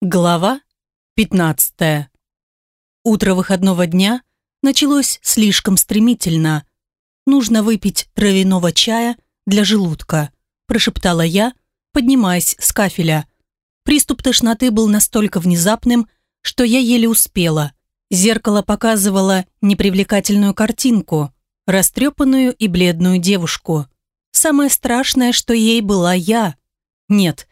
Глава 15. Утро выходного дня началось слишком стремительно. «Нужно выпить травяного чая для желудка», прошептала я, поднимаясь с кафеля. Приступ тошноты был настолько внезапным, что я еле успела. Зеркало показывало непривлекательную картинку, растрепанную и бледную девушку. Самое страшное, что ей была я. Нет,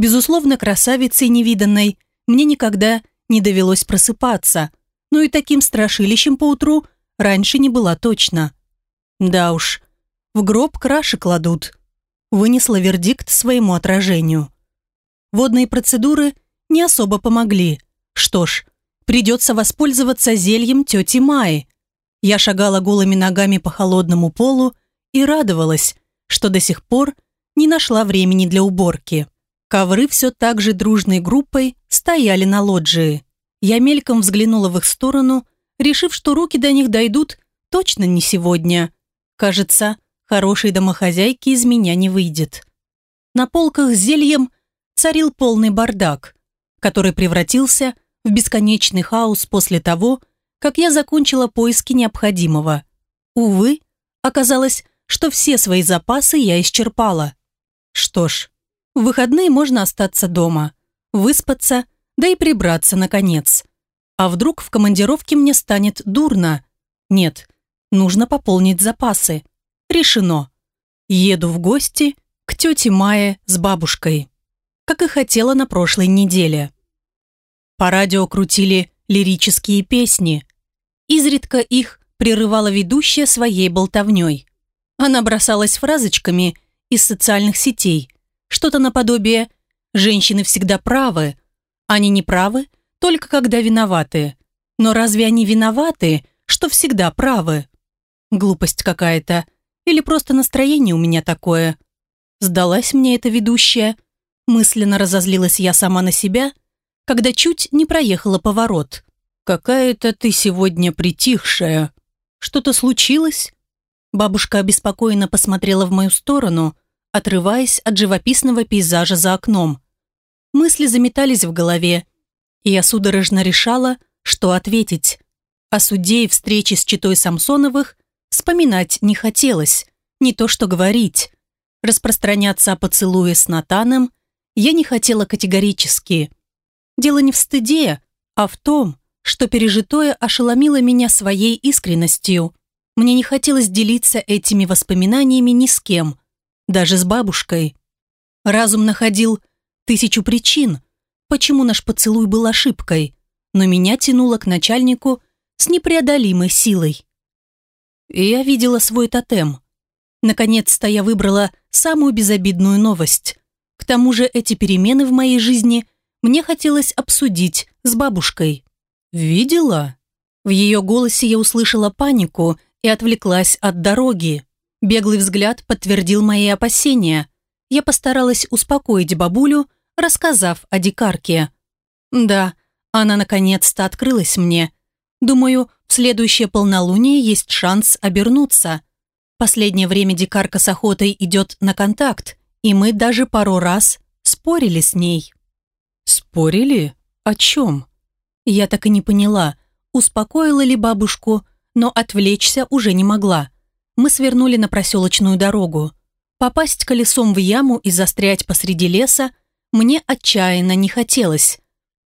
Безусловно, красавицей невиданной мне никогда не довелось просыпаться, но и таким страшилищем поутру раньше не была точно. Да уж, в гроб краши кладут. Вынесла вердикт своему отражению. Водные процедуры не особо помогли. Что ж, придется воспользоваться зельем тети Майи. Я шагала голыми ногами по холодному полу и радовалась, что до сих пор не нашла времени для уборки. Ковры все так же дружной группой стояли на лоджии. Я мельком взглянула в их сторону, решив, что руки до них дойдут точно не сегодня. Кажется, хорошей домохозяйки из меня не выйдет. На полках с зельем царил полный бардак, который превратился в бесконечный хаос после того, как я закончила поиски необходимого. Увы, оказалось, что все свои запасы я исчерпала. Что ж, в выходные можно остаться дома, выспаться, да и прибраться, наконец. А вдруг в командировке мне станет дурно? Нет, нужно пополнить запасы. Решено. Еду в гости к тете Мае с бабушкой. Как и хотела на прошлой неделе. По радио крутили лирические песни. Изредка их прерывала ведущая своей болтовней. Она бросалась фразочками из социальных сетей – что-то наподобие «женщины всегда правы», они не правы, только когда виноваты. Но разве они виноваты, что всегда правы? Глупость какая-то. Или просто настроение у меня такое. Сдалась мне эта ведущая. Мысленно разозлилась я сама на себя, когда чуть не проехала поворот. «Какая-то ты сегодня притихшая. Что-то случилось?» Бабушка обеспокоенно посмотрела в мою сторону, отрываясь от живописного пейзажа за окном. Мысли заметались в голове, и я судорожно решала, что ответить. О суде и встрече с читой Самсоновых вспоминать не хотелось, не то что говорить. Распространяться о поцелуе с Натаном я не хотела категорически. Дело не в стыде, а в том, что пережитое ошеломило меня своей искренностью. Мне не хотелось делиться этими воспоминаниями ни с кем, даже с бабушкой. Разум находил тысячу причин, почему наш поцелуй был ошибкой, но меня тянуло к начальнику с непреодолимой силой. И я видела свой тотем. Наконец-то я выбрала самую безобидную новость. К тому же эти перемены в моей жизни мне хотелось обсудить с бабушкой. «Видела?» В ее голосе я услышала панику и отвлеклась от дороги. Беглый взгляд подтвердил мои опасения. Я постаралась успокоить бабулю, рассказав о дикарке. Да, она наконец-то открылась мне. Думаю, в следующее полнолуние есть шанс обернуться. Последнее время дикарка с охотой идет на контакт, и мы даже пару раз спорили с ней. Спорили? О чем? Я так и не поняла, успокоила ли бабушку, но отвлечься уже не могла мы свернули на проселочную дорогу. Попасть колесом в яму и застрять посреди леса мне отчаянно не хотелось.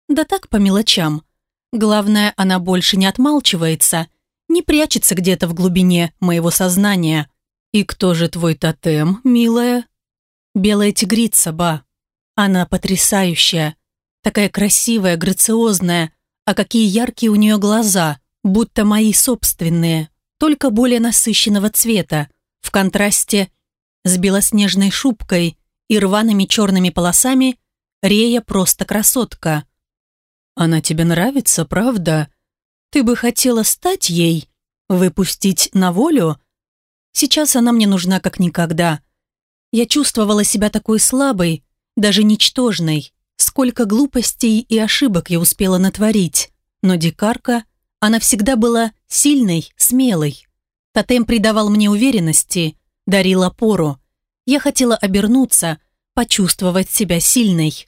Да так по мелочам. Главное, она больше не отмалчивается, не прячется где-то в глубине моего сознания. «И кто же твой тотем, милая?» «Белая тигрица, ба. Она потрясающая. Такая красивая, грациозная. А какие яркие у нее глаза, будто мои собственные только более насыщенного цвета, в контрасте с белоснежной шубкой и рваными черными полосами Рея просто красотка. «Она тебе нравится, правда? Ты бы хотела стать ей? Выпустить на волю? Сейчас она мне нужна как никогда. Я чувствовала себя такой слабой, даже ничтожной. Сколько глупостей и ошибок я успела натворить. Но дикарка, она всегда была сильной, смелой. Тотем придавал мне уверенности, дарил опору. Я хотела обернуться, почувствовать себя сильной.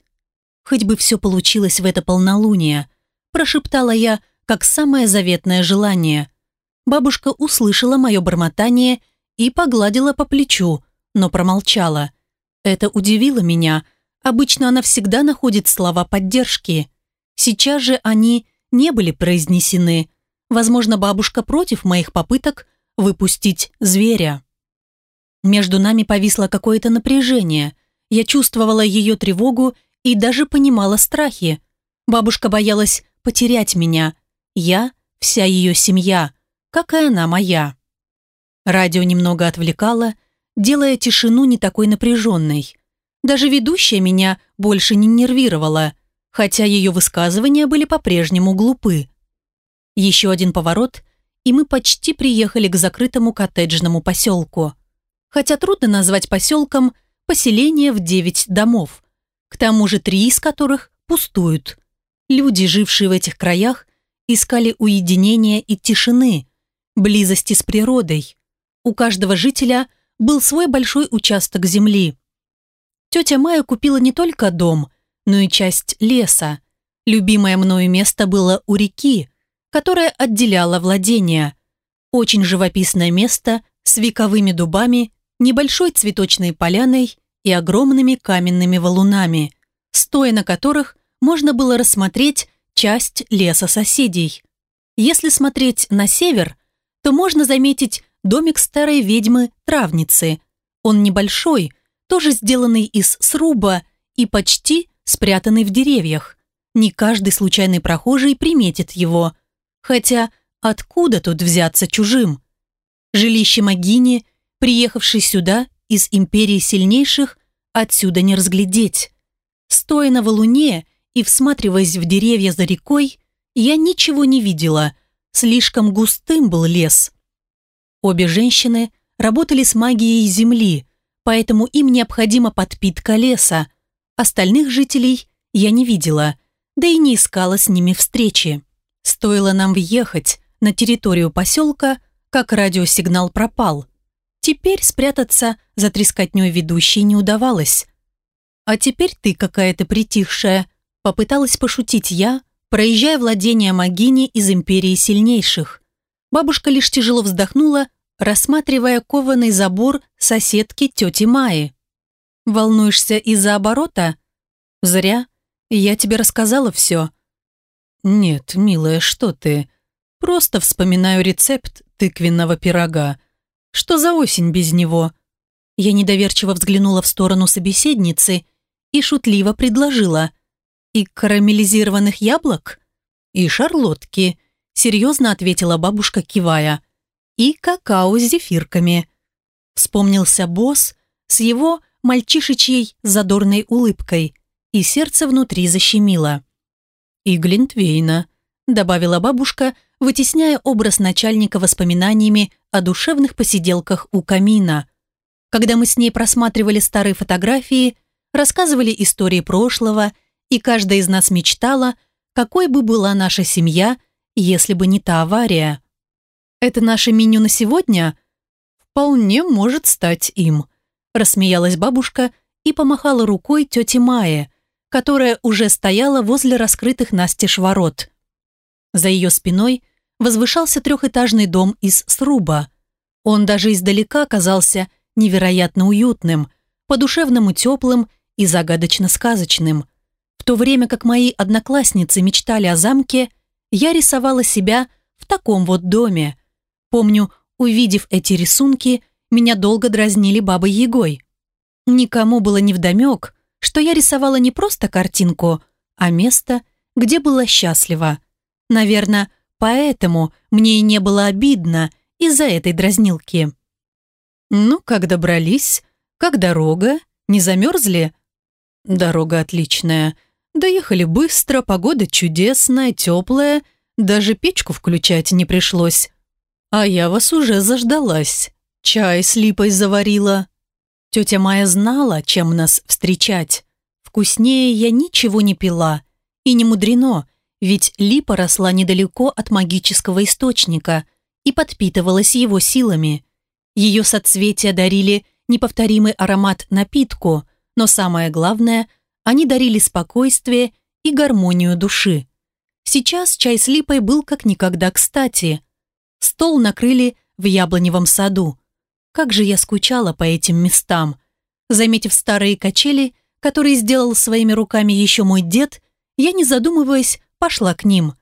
Хоть бы все получилось в это полнолуние, прошептала я, как самое заветное желание. Бабушка услышала мое бормотание и погладила по плечу, но промолчала. Это удивило меня. Обычно она всегда находит слова поддержки. Сейчас же они не были произнесены. Возможно, бабушка против моих попыток выпустить зверя. Между нами повисло какое-то напряжение. Я чувствовала ее тревогу и даже понимала страхи. Бабушка боялась потерять меня. Я – вся ее семья, как и она моя. Радио немного отвлекало, делая тишину не такой напряженной. Даже ведущая меня больше не нервировала, хотя ее высказывания были по-прежнему глупы. Еще один поворот, и мы почти приехали к закрытому коттеджному поселку. Хотя трудно назвать поселком поселение в девять домов, к тому же три из которых пустуют. Люди, жившие в этих краях, искали уединения и тишины, близости с природой. У каждого жителя был свой большой участок земли. Тетя Майя купила не только дом, но и часть леса. Любимое мною место было у реки, которая отделяла владения. Очень живописное место с вековыми дубами, небольшой цветочной поляной и огромными каменными валунами, стоя на которых можно было рассмотреть часть леса соседей. Если смотреть на север, то можно заметить домик старой ведьмы-травницы. Он небольшой, тоже сделанный из сруба и почти спрятанный в деревьях. Не каждый случайный прохожий приметит его. Хотя откуда тут взяться чужим? Жилище Магини, приехавшей сюда из империи сильнейших, отсюда не разглядеть. Стоя на валуне и всматриваясь в деревья за рекой, я ничего не видела, слишком густым был лес. Обе женщины работали с магией земли, поэтому им необходима подпитка леса. Остальных жителей я не видела, да и не искала с ними встречи. Стоило нам въехать на территорию поселка, как радиосигнал пропал. Теперь спрятаться за трескотней ведущей не удавалось. «А теперь ты какая-то притихшая», — попыталась пошутить я, проезжая владение Магини из Империи Сильнейших. Бабушка лишь тяжело вздохнула, рассматривая кованый забор соседки тети Майи. «Волнуешься из-за оборота?» «Зря. Я тебе рассказала все». «Нет, милая, что ты? Просто вспоминаю рецепт тыквенного пирога. Что за осень без него?» Я недоверчиво взглянула в сторону собеседницы и шутливо предложила. «И карамелизированных яблок?» «И шарлотки», — серьезно ответила бабушка, кивая. «И какао с зефирками». Вспомнился босс с его мальчишечьей задорной улыбкой, и сердце внутри защемило. «И Глинтвейна», — добавила бабушка, вытесняя образ начальника воспоминаниями о душевных посиделках у камина. Когда мы с ней просматривали старые фотографии, рассказывали истории прошлого, и каждая из нас мечтала, какой бы была наша семья, если бы не та авария. «Это наше меню на сегодня?» «Вполне может стать им», – рассмеялась бабушка и помахала рукой тете Майе, которая уже стояла возле раскрытых настежь ворот. За ее спиной возвышался трехэтажный дом из сруба. Он даже издалека казался невероятно уютным, по-душевному теплым и загадочно сказочным. В то время как мои одноклассницы мечтали о замке, я рисовала себя в таком вот доме. Помню, увидев эти рисунки, меня долго дразнили бабой Егой. Никому было невдомек, что я рисовала не просто картинку, а место, где была счастлива. Наверное, поэтому мне и не было обидно из-за этой дразнилки. «Ну, как добрались? Как дорога? Не замерзли?» Дорога отличная. Доехали быстро, погода чудесная, теплая. Даже печку включать не пришлось. А я вас уже заждалась. Чай с липой заварила. Тетя Майя знала, чем нас встречать. Вкуснее я ничего не пила. И не мудрено, ведь липа росла недалеко от магического источника и подпитывалась его силами. Ее соцветия дарили неповторимый аромат напитку – но самое главное, Они дарили спокойствие и гармонию души. Сейчас чай с липой был как никогда кстати. Стол накрыли в яблоневом саду. Как же я скучала по этим местам. Заметив старые качели, которые сделал своими руками еще мой дед, я, не задумываясь, пошла к ним.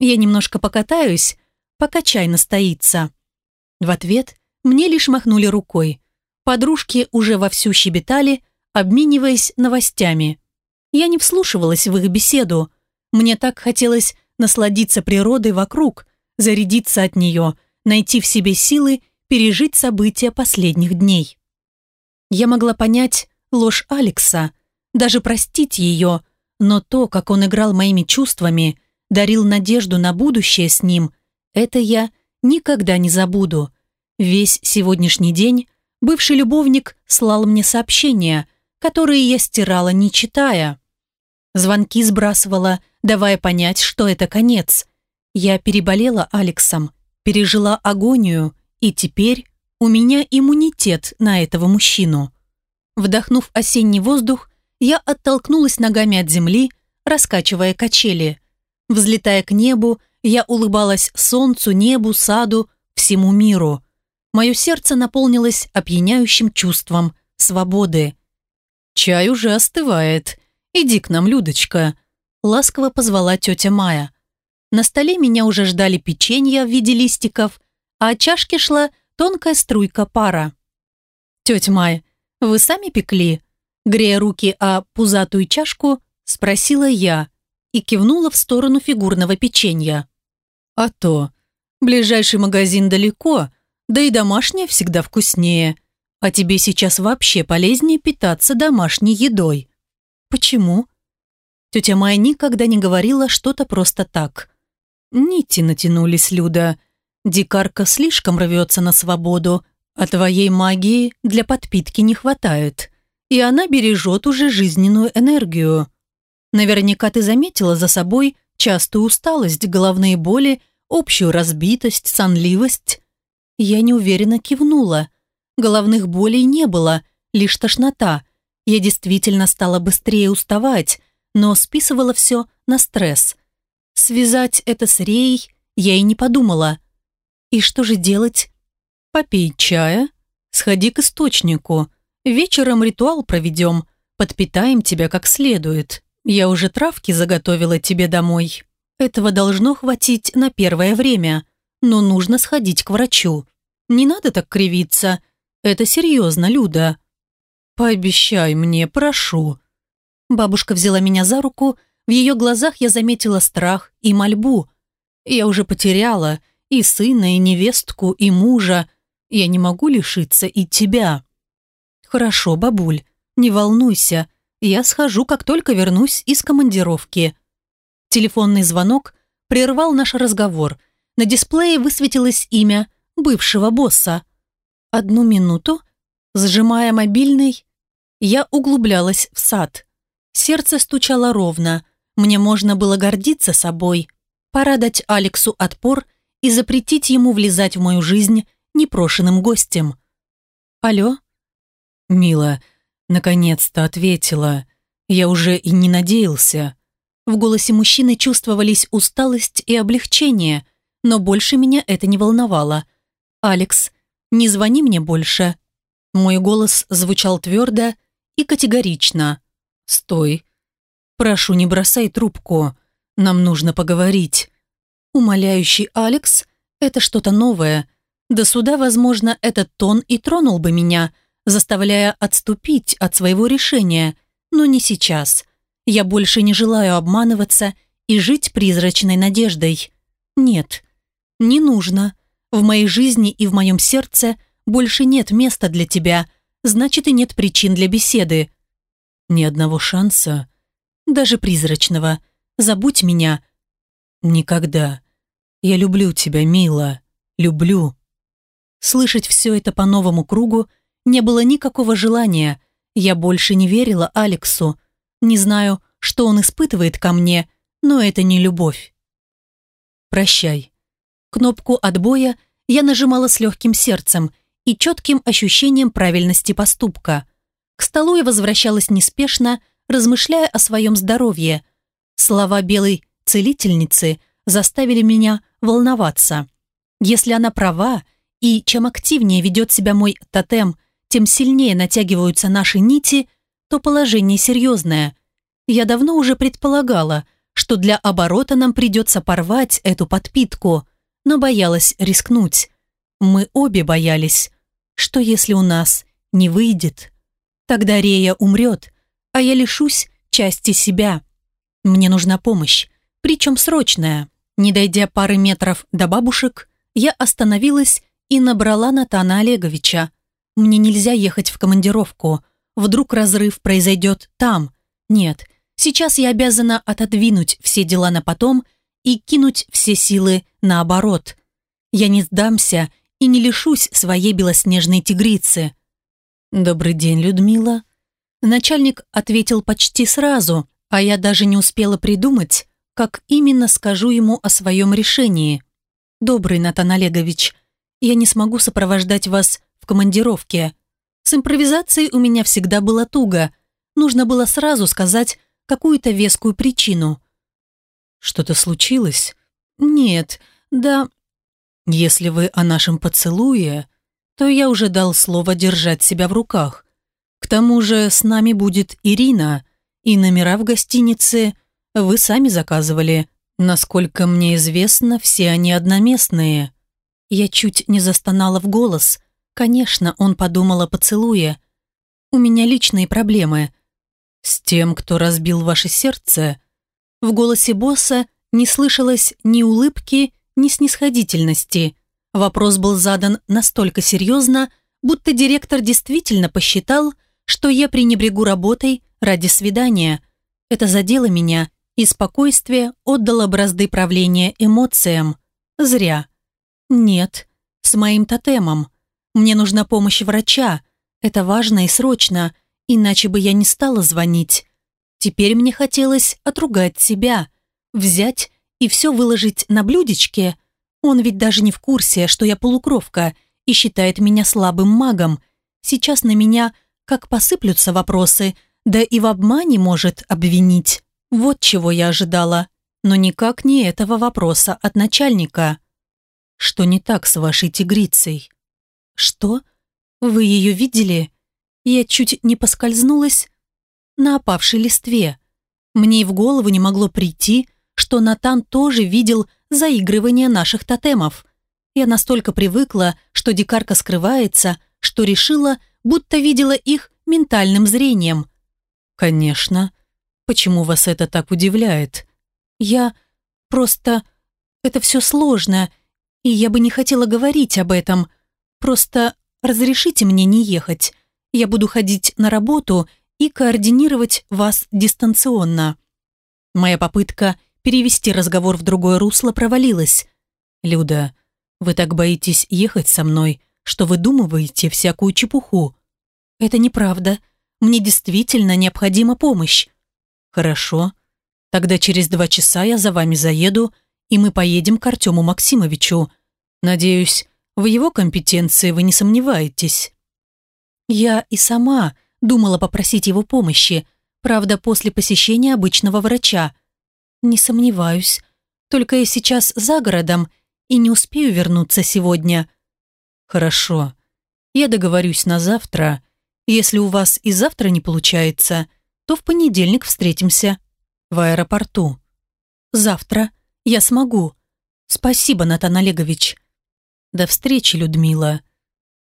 Я немножко покатаюсь, пока чай настоится. В ответ мне лишь махнули рукой. Подружки уже вовсю щебетали, обмениваясь новостями. Я не вслушивалась в их беседу. Мне так хотелось насладиться природой вокруг, зарядиться от нее, найти в себе силы, пережить события последних дней. Я могла понять ложь Алекса, даже простить ее, но то, как он играл моими чувствами, дарил надежду на будущее с ним, это я никогда не забуду. Весь сегодняшний день бывший любовник слал мне сообщения, которые я стирала, не читая. Звонки сбрасывала, давая понять, что это конец. Я переболела Алексом, пережила агонию, и теперь у меня иммунитет на этого мужчину. Вдохнув осенний воздух, я оттолкнулась ногами от земли, раскачивая качели. Взлетая к небу, я улыбалась солнцу, небу, саду, всему миру. Мое сердце наполнилось опьяняющим чувством свободы. «Чай уже остывает. Иди к нам, Людочка», — ласково позвала тетя Майя. На столе меня уже ждали печенья в виде листиков, а от чашки шла тонкая струйка пара. «Тетя Майя, вы сами пекли?» Грея руки о пузатую чашку, спросила я и кивнула в сторону фигурного печенья. «А то. Ближайший магазин далеко, да и домашнее всегда вкуснее. А тебе сейчас вообще полезнее питаться домашней едой». «Почему?» Тетя Майя никогда не говорила что-то просто так. Нити натянулись, Люда. Дикарка слишком рвется на свободу, а твоей магии для подпитки не хватает. И она бережет уже жизненную энергию. Наверняка ты заметила за собой частую усталость, головные боли, общую разбитость, сонливость. Я неуверенно кивнула. Головных болей не было, лишь тошнота. Я действительно стала быстрее уставать, но списывала все на стресс. Связать это с Реей я и не подумала. И что же делать? Попей чая, сходи к источнику. Вечером ритуал проведем, подпитаем тебя как следует. Я уже травки заготовила тебе домой. Этого должно хватить на первое время, но нужно сходить к врачу. Не надо так кривиться. Это серьезно, Люда. Пообещай мне, прошу. Бабушка взяла меня за руку, в ее глазах я заметила страх и мольбу. Я уже потеряла и сына, и невестку, и мужа. Я не могу лишиться и тебя. Хорошо, бабуль, не волнуйся. Я схожу, как только вернусь из командировки. Телефонный звонок прервал наш разговор. На дисплее высветилось имя бывшего босса. Одну минуту, сжимая мобильный, я углублялась в сад. Сердце стучало ровно. Мне можно было гордиться собой. Пора дать Алексу отпор и запретить ему влезать в мою жизнь непрошенным гостем. «Алло?» «Мила, наконец-то ответила. Я уже и не надеялся». В голосе мужчины чувствовались усталость и облегчение, но больше меня это не волновало. «Алекс, не звони мне больше». Мой голос звучал твердо и категорично. «Стой. Прошу, не бросай трубку. Нам нужно поговорить». Умоляющий Алекс – это что-то новое. До суда, возможно, этот тон и тронул бы меня, заставляя отступить от своего решения, но не сейчас. Я больше не желаю обманываться и жить призрачной надеждой. Нет, не нужно. В моей жизни и в моем сердце больше нет места для тебя, значит и нет причин для беседы. Ни одного шанса, даже призрачного. Забудь меня. Никогда. Я люблю тебя, мила. Люблю. Слышать все это по новому кругу не было никакого желания. Я больше не верила Алексу. Не знаю, что он испытывает ко мне, но это не любовь. Прощай. Кнопку отбоя я нажимала с легким сердцем и четким ощущением правильности поступка. К столу я возвращалась неспешно, размышляя о своем здоровье. Слова белой целительницы заставили меня волноваться. Если она права, и чем активнее ведет себя мой тотем, тем сильнее натягиваются наши нити, то положение серьезное. Я давно уже предполагала, что для оборота нам придется порвать эту подпитку, но боялась рискнуть. Мы обе боялись, что если у нас не выйдет, тогда Рея умрет, а я лишусь части себя. Мне нужна помощь, причем срочная. Не дойдя пары метров до бабушек, я остановилась и набрала Натана Олеговича. Мне нельзя ехать в командировку. Вдруг разрыв произойдет там. Нет, сейчас я обязана отодвинуть все дела на потом и кинуть все силы наоборот. Я не сдамся и не лишусь своей белоснежной тигрицы. «Добрый день, Людмила». Начальник ответил почти сразу, а я даже не успела придумать, как именно скажу ему о своем решении. «Добрый, Натан Олегович, я не смогу сопровождать вас в командировке. С импровизацией у меня всегда было туго. Нужно было сразу сказать какую-то вескую причину. Что-то случилось? Нет, да... Если вы о нашем поцелуе, то я уже дал слово держать себя в руках. К тому же с нами будет Ирина, и номера в гостинице вы сами заказывали. Насколько мне известно, все они одноместные. Я чуть не застонала в голос. Конечно, он подумал о поцелуе. У меня личные проблемы. С тем, кто разбил ваше сердце. В голосе босса не слышалось ни улыбки, ни снисходительности. Вопрос был задан настолько серьезно, будто директор действительно посчитал, что я пренебрегу работой ради свидания. Это задело меня, и спокойствие отдало бразды правления эмоциям. Зря. Нет, с моим тотемом. Мне нужна помощь врача. Это важно и срочно, иначе бы я не стала звонить. Теперь мне хотелось отругать себя, взять и все выложить на блюдечке. Он ведь даже не в курсе, что я полукровка и считает меня слабым магом. Сейчас на меня как посыплются вопросы, да и в обмане может обвинить. Вот чего я ожидала, но никак не этого вопроса от начальника. Что не так с вашей тигрицей? Что? Вы ее видели? Я чуть не поскользнулась на опавшей листве. Мне и в голову не могло прийти, что Натан тоже видел заигрывание наших тотемов. Я настолько привыкла, что дикарка скрывается, что решила, будто видела их ментальным зрением. «Конечно. Почему вас это так удивляет?» «Я... просто... это все сложно, и я бы не хотела говорить об этом. Просто разрешите мне не ехать. Я буду ходить на работу и координировать вас дистанционно». Моя попытка перевести разговор в другое русло провалилась. «Люда, вы так боитесь ехать со мной, что выдумываете всякую чепуху». «Это неправда. Мне действительно необходима помощь». «Хорошо. Тогда через два часа я за вами заеду и мы поедем к Артему Максимовичу. Надеюсь, в его компетенции вы не сомневаетесь». Я и сама думала попросить его помощи, правда, после посещения обычного врача. Не сомневаюсь, только я сейчас за городом и не успею вернуться сегодня. Хорошо, я договорюсь на завтра. Если у вас и завтра не получается, то в понедельник встретимся в аэропорту. Завтра я смогу. Спасибо, Натан Олегович. До встречи, Людмила.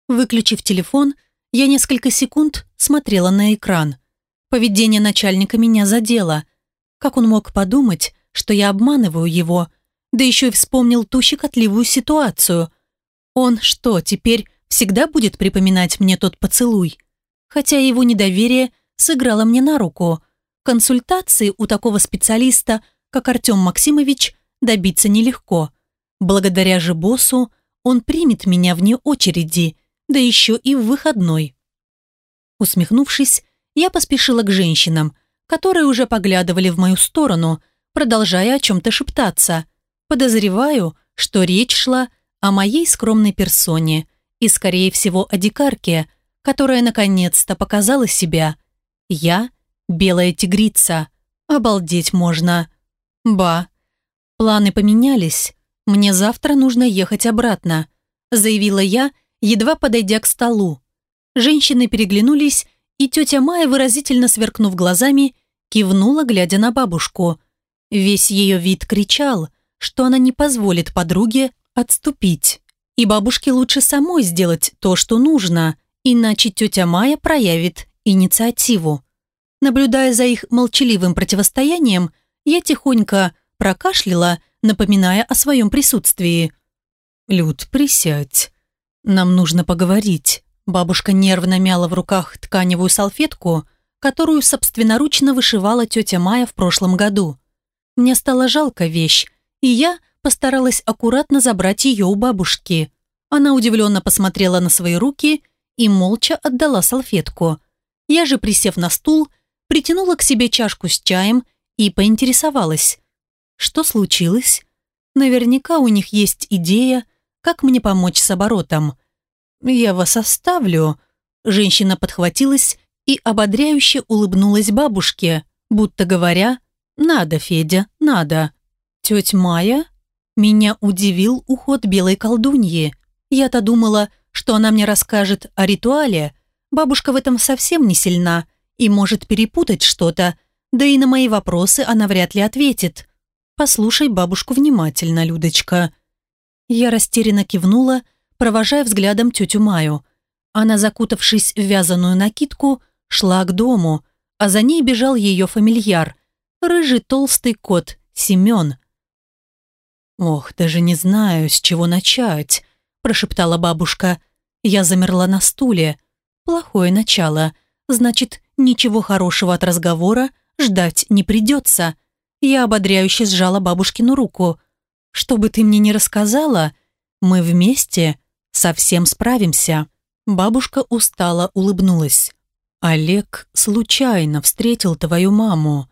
Выключив телефон, я несколько секунд смотрела на экран. Поведение начальника меня задело. Как он мог подумать, что я обманываю его, да еще и вспомнил ту щекотливую ситуацию. Он что, теперь всегда будет припоминать мне тот поцелуй? Хотя его недоверие сыграло мне на руку. Консультации у такого специалиста, как Артем Максимович, добиться нелегко. Благодаря же боссу он примет меня вне очереди, да еще и в выходной. Усмехнувшись, я поспешила к женщинам, которые уже поглядывали в мою сторону, продолжая о чем-то шептаться. Подозреваю, что речь шла о моей скромной персоне и, скорее всего, о дикарке, которая наконец-то показала себя. Я белая тигрица. Обалдеть можно. Ба. Планы поменялись. Мне завтра нужно ехать обратно, заявила я, едва подойдя к столу. Женщины переглянулись, и тетя Майя, выразительно сверкнув глазами, кивнула, глядя на бабушку. Весь ее вид кричал, что она не позволит подруге отступить. И бабушке лучше самой сделать то, что нужно, иначе тетя Майя проявит инициативу. Наблюдая за их молчаливым противостоянием, я тихонько прокашляла, напоминая о своем присутствии. «Люд, присядь. Нам нужно поговорить». Бабушка нервно мяла в руках тканевую салфетку, которую собственноручно вышивала тетя Майя в прошлом году. Мне стало жалко вещь, и я постаралась аккуратно забрать ее у бабушки. Она удивленно посмотрела на свои руки и молча отдала салфетку. Я же, присев на стул, притянула к себе чашку с чаем и поинтересовалась. Что случилось? Наверняка у них есть идея, как мне помочь с оборотом. «Я вас оставлю». Женщина подхватилась и ободряюще улыбнулась бабушке, будто говоря «Надо, Федя, надо». «Тетя Майя?» Меня удивил уход белой колдуньи. Я-то думала, что она мне расскажет о ритуале. Бабушка в этом совсем не сильна и может перепутать что-то, да и на мои вопросы она вряд ли ответит. Послушай бабушку внимательно, Людочка. Я растерянно кивнула, провожая взглядом тетю Маю. Она, закутавшись в вязаную накидку, шла к дому, а за ней бежал ее фамильяр, рыжий толстый кот Семен. «Ох, даже не знаю, с чего начать», – прошептала бабушка. Я замерла на стуле. Плохое начало. Значит, ничего хорошего от разговора ждать не придется. Я ободряюще сжала бабушкину руку. «Что бы ты мне ни рассказала, мы вместе совсем справимся». Бабушка устало улыбнулась. «Олег случайно встретил твою маму».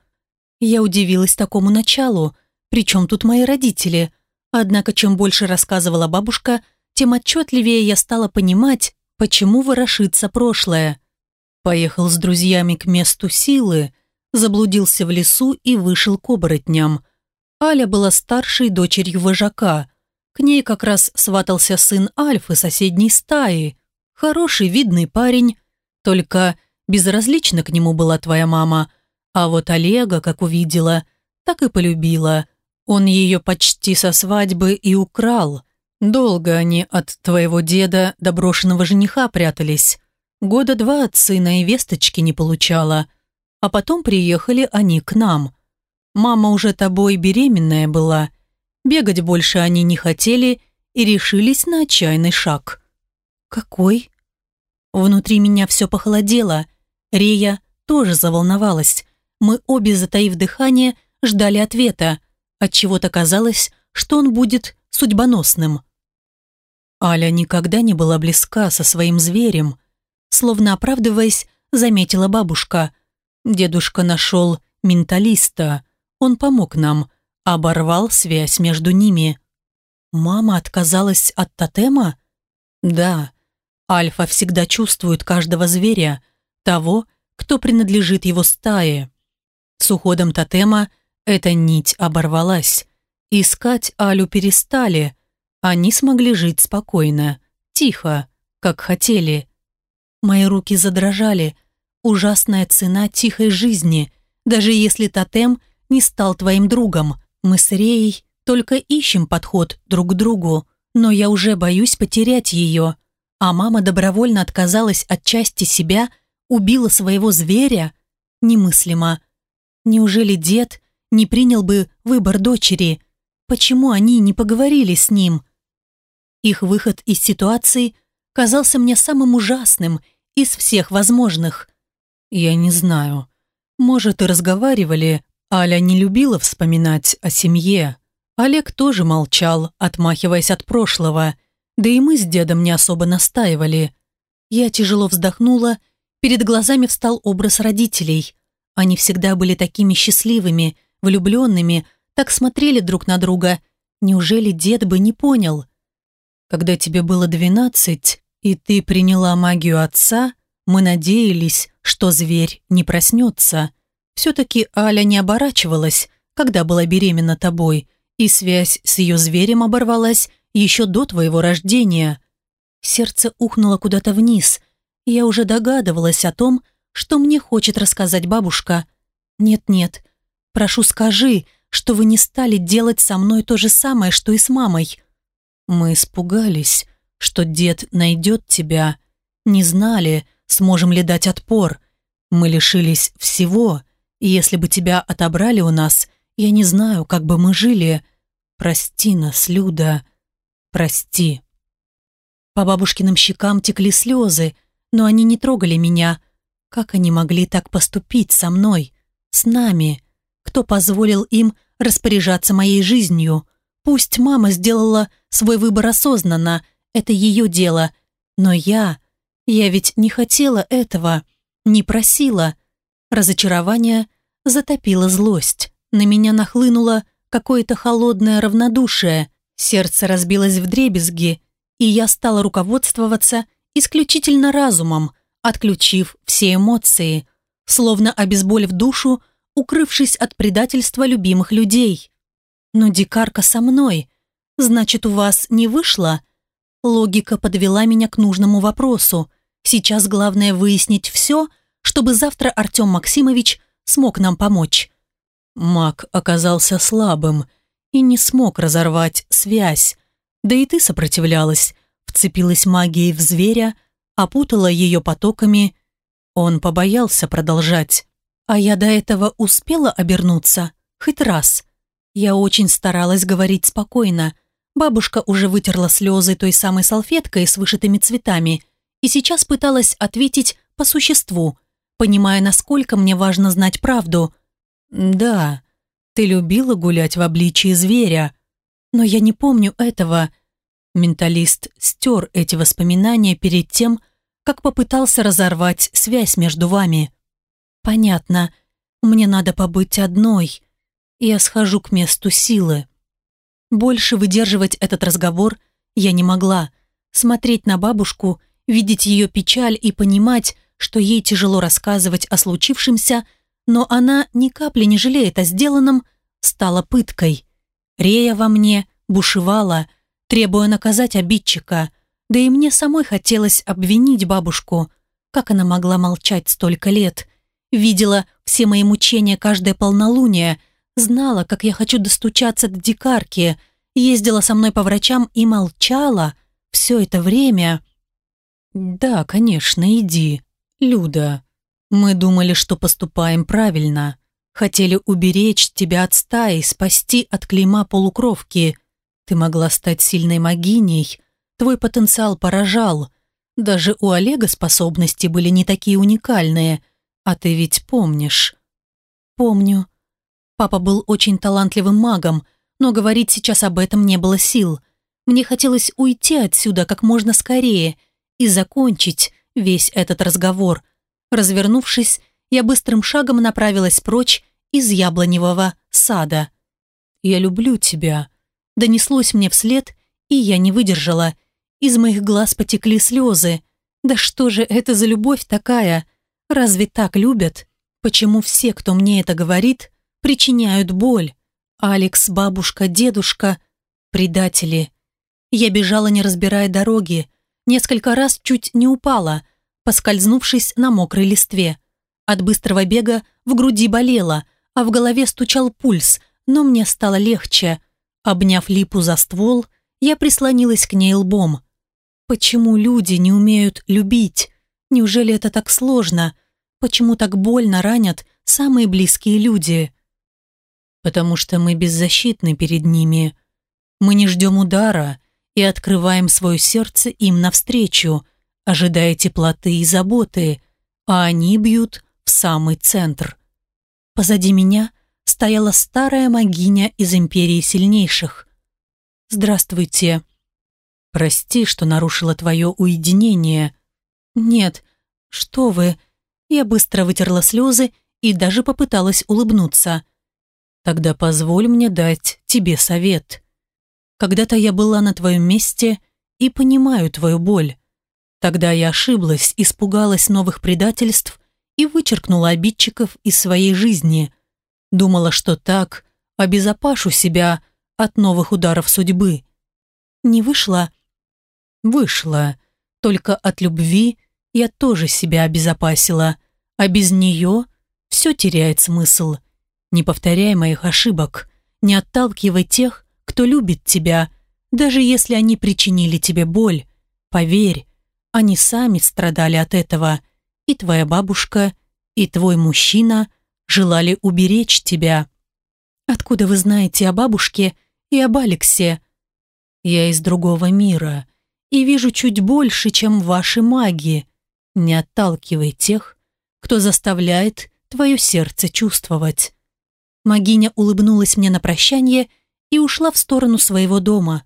Я удивилась такому началу. Причем тут мои родители? Однако, чем больше рассказывала бабушка, тем отчетливее я стала понимать, почему ворошится прошлое. Поехал с друзьями к месту силы, заблудился в лесу и вышел к оборотням. Аля была старшей дочерью вожака. К ней как раз сватался сын Альфы соседней стаи. Хороший, видный парень, только безразлична к нему была твоя мама. А вот Олега, как увидела, так и полюбила. Он ее почти со свадьбы и украл. Долго они от твоего деда до брошенного жениха прятались. Года два от сына и весточки не получала. А потом приехали они к нам. Мама уже тобой беременная была. Бегать больше они не хотели и решились на отчаянный шаг. «Какой?» Внутри меня все похолодело. Рея тоже заволновалась. Мы обе, затаив дыхание, ждали ответа. Отчего-то казалось, что он будет судьбоносным. Аля никогда не была близка со своим зверем. Словно оправдываясь, заметила бабушка. Дедушка нашел менталиста. Он помог нам, оборвал связь между ними. Мама отказалась от тотема? Да. Альфа всегда чувствует каждого зверя, того, кто принадлежит его стае. С уходом тотема эта нить оборвалась. Искать Алю перестали. Они смогли жить спокойно, тихо, как хотели. Мои руки задрожали. Ужасная цена тихой жизни. Даже если тотем не стал твоим другом. Мы с Реей только ищем подход друг к другу. Но я уже боюсь потерять ее. А мама добровольно отказалась от части себя, убила своего зверя. Немыслимо. Неужели дед не принял бы выбор дочери. Почему они не поговорили с ним? Их выход из ситуации казался мне самым ужасным из всех возможных. Я не знаю. Может, и разговаривали, Аля не любила вспоминать о семье. Олег тоже молчал, отмахиваясь от прошлого. Да и мы с дедом не особо настаивали. Я тяжело вздохнула, перед глазами встал образ родителей. Они всегда были такими счастливыми, влюбленными, так смотрели друг на друга. Неужели дед бы не понял? Когда тебе было двенадцать, и ты приняла магию отца, мы надеялись, что зверь не проснется. Все-таки Аля не оборачивалась, когда была беременна тобой, и связь с ее зверем оборвалась еще до твоего рождения. Сердце ухнуло куда-то вниз. Я уже догадывалась о том, что мне хочет рассказать бабушка. Нет-нет, прошу скажи, что вы не стали делать со мной то же самое, что и с мамой. Мы испугались, что дед найдет тебя. Не знали, сможем ли дать отпор. Мы лишились всего, и если бы тебя отобрали у нас, я не знаю, как бы мы жили. Прости нас, Люда, прости». По бабушкиным щекам текли слезы, но они не трогали меня. Как они могли так поступить со мной, с нами? Кто позволил им распоряжаться моей жизнью? Пусть мама сделала свой выбор осознанно, это ее дело. Но я... Я ведь не хотела этого, не просила. Разочарование затопило злость. На меня нахлынуло какое-то холодное равнодушие. Сердце разбилось в дребезги, и я стала руководствоваться исключительно разумом, отключив все эмоции, словно обезболив душу, укрывшись от предательства любимых людей. Но дикарка со мной. Значит, у вас не вышло? Логика подвела меня к нужному вопросу. Сейчас главное выяснить все, чтобы завтра Артем Максимович смог нам помочь. Маг оказался слабым и не смог разорвать связь. Да и ты сопротивлялась, вцепилась магией в зверя, опутала ее потоками. Он побоялся продолжать. А я до этого успела обернуться, хоть раз. Я очень старалась говорить спокойно. Бабушка уже вытерла слезы той самой салфеткой с вышитыми цветами и сейчас пыталась ответить по существу, понимая, насколько мне важно знать правду. «Да, ты любила гулять в обличии зверя, но я не помню этого». Менталист стер эти воспоминания перед тем, как попытался разорвать связь между вами. «Понятно. Мне надо побыть одной. Я схожу к месту силы». Больше выдерживать этот разговор я не могла. Смотреть на бабушку, видеть ее печаль и понимать, что ей тяжело рассказывать о случившемся, но она ни капли не жалеет о сделанном, стала пыткой. Рея во мне бушевала, требуя наказать обидчика, да и мне самой хотелось обвинить бабушку. Как она могла молчать столько лет? Видела все мои мучения каждое полнолуние, знала, как я хочу достучаться до дикарки, ездила со мной по врачам и молчала все это время. «Да, конечно, иди», «Люда, мы думали, что поступаем правильно. Хотели уберечь тебя от стаи, спасти от клейма полукровки. Ты могла стать сильной магиней. Твой потенциал поражал. Даже у Олега способности были не такие уникальные. А ты ведь помнишь?» «Помню. Папа был очень талантливым магом, но говорить сейчас об этом не было сил. Мне хотелось уйти отсюда как можно скорее и закончить весь этот разговор. Развернувшись, я быстрым шагом направилась прочь из яблоневого сада. «Я люблю тебя», — донеслось мне вслед, и я не выдержала. Из моих глаз потекли слезы. «Да что же это за любовь такая? Разве так любят? Почему все, кто мне это говорит, причиняют боль? Алекс, бабушка, дедушка — предатели». Я бежала, не разбирая дороги, несколько раз чуть не упала, поскользнувшись на мокрой листве. От быстрого бега в груди болело, а в голове стучал пульс, но мне стало легче. Обняв липу за ствол, я прислонилась к ней лбом. Почему люди не умеют любить? Неужели это так сложно? Почему так больно ранят самые близкие люди? Потому что мы беззащитны перед ними. Мы не ждем удара и открываем свое сердце им навстречу, ожидая теплоты и заботы, а они бьют в самый центр. Позади меня стояла старая могиня из Империи Сильнейших. «Здравствуйте. Прости, что нарушила твое уединение». «Нет, что вы». Я быстро вытерла слезы и даже попыталась улыбнуться. «Тогда позволь мне дать тебе совет. Когда-то я была на твоем месте и понимаю твою боль. Тогда я ошиблась, испугалась новых предательств и вычеркнула обидчиков из своей жизни. Думала, что так обезопашу себя от новых ударов судьбы. Не вышло? Вышло. Только от любви я тоже себя обезопасила, а без нее все теряет смысл. Не повторяй моих ошибок, не отталкивай тех, кто любит тебя, даже если они причинили тебе боль. Поверь, они сами страдали от этого, и твоя бабушка, и твой мужчина желали уберечь тебя. Откуда вы знаете о бабушке и об Алексе? Я из другого мира и вижу чуть больше, чем ваши маги. Не отталкивай тех, кто заставляет твое сердце чувствовать. Магиня улыбнулась мне на прощание и ушла в сторону своего дома.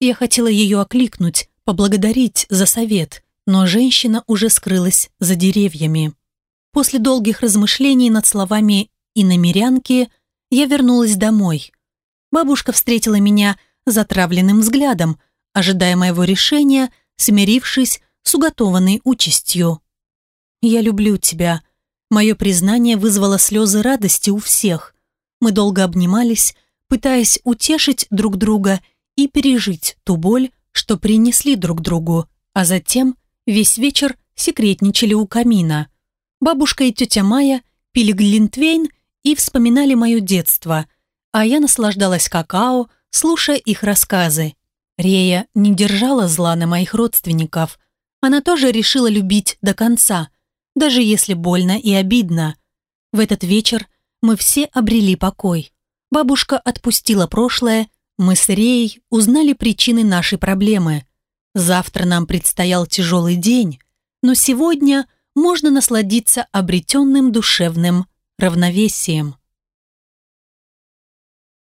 Я хотела ее окликнуть, поблагодарить за совет, но женщина уже скрылась за деревьями. После долгих размышлений над словами «иномерянки» я вернулась домой. Бабушка встретила меня затравленным взглядом, ожидая моего решения, смирившись с уготованной участью. «Я люблю тебя». Мое признание вызвало слезы радости у всех. Мы долго обнимались, пытаясь утешить друг друга и пережить ту боль, что принесли друг другу, а затем весь вечер секретничали у камина. Бабушка и тетя Майя пили глинтвейн и вспоминали мое детство, а я наслаждалась какао, слушая их рассказы. Рея не держала зла на моих родственников. Она тоже решила любить до конца, даже если больно и обидно. В этот вечер мы все обрели покой. Бабушка отпустила прошлое, мы с Реей узнали причины нашей проблемы. Завтра нам предстоял тяжелый день, но сегодня можно насладиться обретенным душевным равновесием.